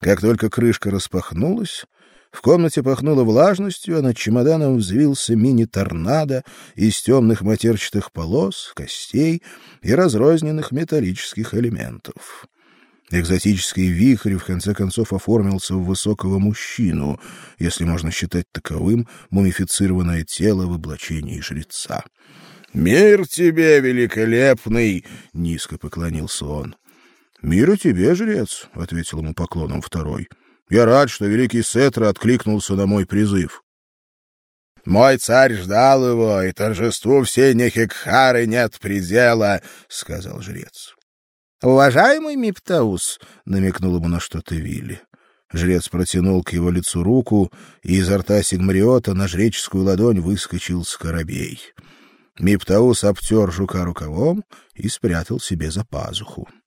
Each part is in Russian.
Как только крышка распахнулась, в комнате пахнуло влажностью, а над чемоданом взвился мини-торнадо из темных матерчатых полос, костей и разрозненных металлических элементов. Экзотический вихрь в конце концов оформился в высокого мужчину, если можно считать таковым мумифицированное тело в облачении жреца. «Мир тебе, великолепный!» — низко поклонился он. «Мир и тебе, жрец!» — ответил ему поклоном второй. «Я рад, что великий Сетра откликнулся на мой призыв». «Мой царь ждал его, и торжеству всей Нехекхары нет предела», — сказал жрец. «Уважаемый Миптаус», — намекнул ему на что-то Вилли. Жрец протянул к его лицу руку, и изо рта Сигмариота на жреческую ладонь выскочил скарабей. Миптаус обтер жука рукавом и спрятал себе за пазуху. —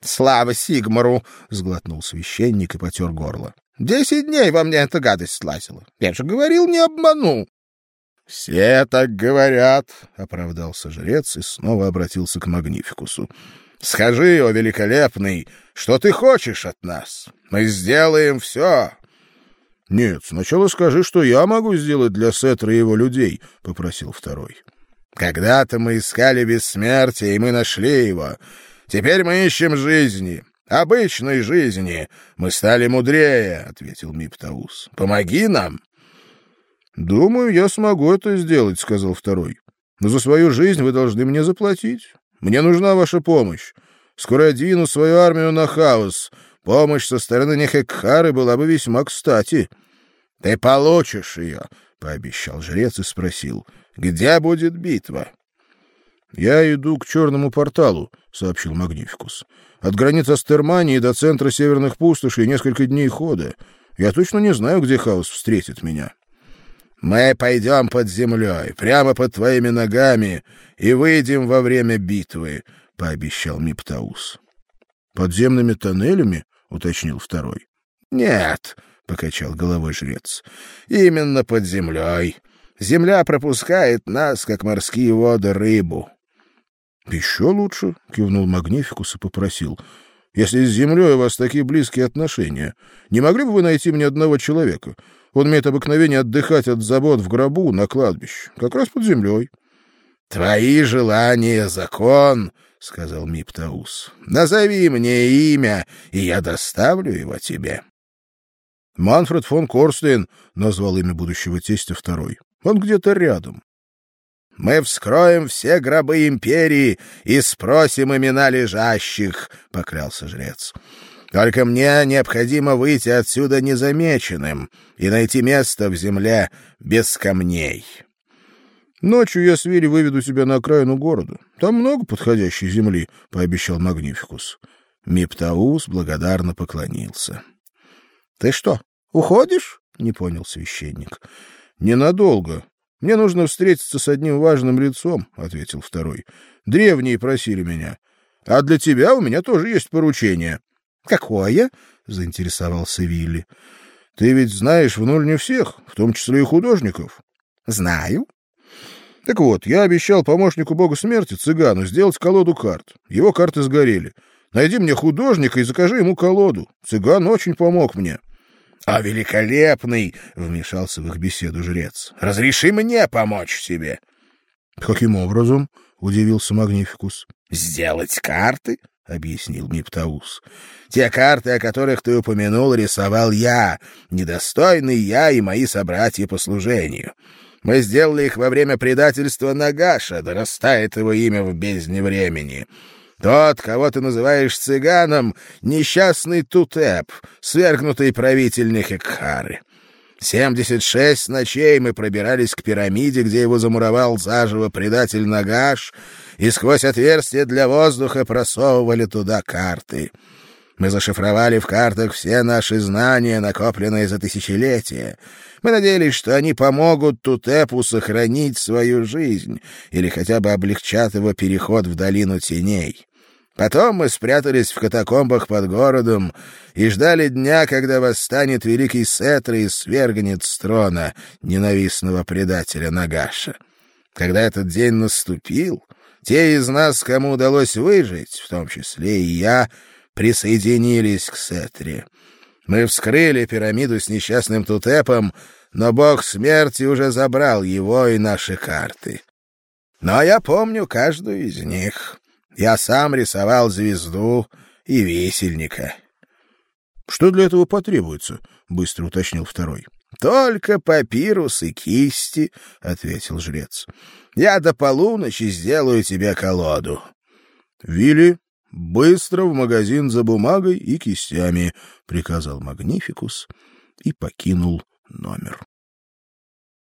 Слава Сигмару! — сглотнул священник и потер горло. — Десять дней во мне эта гадость слазила. Я же говорил, не обману. — Все так говорят, — оправдался жрец и снова обратился к Магнификусу. — Скажи, о великолепный, что ты хочешь от нас? Мы сделаем все. — Нет, сначала скажи, что я могу сделать для Сетра и его людей, — попросил второй. Когда-то мы искали бессмертие, и мы нашли его. Теперь мы ищем жизни, обычной жизни. Мы стали мудрее, — ответил Миптаус. Помоги нам. — Думаю, я смогу это сделать, — сказал второй. — Но за свою жизнь вы должны мне заплатить. Мне нужна ваша помощь. Скоро я свою армию на хаос. Помощь со стороны Нехекхары была бы весьма кстати. — Ты получишь ее, — пообещал жрец и спросил. — где будет битва? — Я иду к черному порталу, — сообщил Магнификус. — От границ Астермании до центра северных пустошей несколько дней хода. Я точно не знаю, где хаос встретит меня. — Мы пойдем под землей, прямо под твоими ногами, и выйдем во время битвы, — пообещал Миптаус. — Подземными тоннелями? — уточнил второй. — Нет, — покачал головой жрец, — именно под землей. Земля пропускает нас, как морские воды, рыбу. — Еще лучше, — кивнул Магнификус и попросил. — Если с землей у вас такие близкие отношения, не могли бы вы найти мне одного человека? Он имеет обыкновение отдыхать от забот в гробу на кладбище, как раз под землей. — Твои желания — закон, — сказал Миптаус. — Назови мне имя, и я доставлю его тебе. Манфред фон Корстейн назвал имя будущего тестя второй. Он где-то рядом. Мы вскроем все гробы империи и спросим имена лежащих, поклялся жрец. Только мне необходимо выйти отсюда незамеченным и найти место в земле без камней. Ночью я с Вилли выведу тебя на окраину города. Там много подходящей земли, пообещал Магнификус. Миптаус благодарно поклонился. Ты что, уходишь? не понял священник. Ненадолго. Мне нужно встретиться с одним важным лицом, ответил второй. Древние просили меня. А для тебя у меня тоже есть поручение. Какое? заинтересовался Вилли. Ты ведь знаешь в нуль не всех, в том числе и художников. Знаю. Так вот, я обещал помощнику бога смерти, цыгану, сделать колоду карт. Его карты сгорели. Найди мне художника и закажи ему колоду. Цыган очень помог мне. — А великолепный! — вмешался в их беседу жрец. — Разреши мне помочь тебе. — Каким образом? — удивился Магнификус. — Сделать карты? — объяснил Миптаус. — Те карты, о которых ты упомянул, рисовал я, недостойный я и мои собратья по служению. Мы сделали их во время предательства Нагаша, да растает его имя в бездне времени. Тот, кого ты называешь цыганом, несчастный Тутеп, свергнутый правитель Нехекхары. Семьдесят шесть ночей мы пробирались к пирамиде, где его замуровал заживо предатель Нагаш, и сквозь отверстия для воздуха просовывали туда карты. Мы зашифровали в картах все наши знания, накопленные за тысячелетия. Мы надеялись, что они помогут Тутепу сохранить свою жизнь или хотя бы облегчат его переход в долину теней. Потом мы спрятались в катакомбах под городом и ждали дня, когда восстанет великий Сетра и свергнет с трона ненавистного предателя Нагаша. Когда этот день наступил, те из нас, кому удалось выжить, в том числе и я, присоединились к Сетре. Мы вскрыли пирамиду с несчастным Тутепом, но бог смерти уже забрал его и наши карты. Но я помню каждую из них. Я сам рисовал звезду и висельника. — Что для этого потребуется? — быстро уточнил второй. — Только папирус и кисти, — ответил жрец. — Я до полуночи сделаю тебе колоду. — Вилли, быстро в магазин за бумагой и кистями, — приказал Магнификус и покинул номер.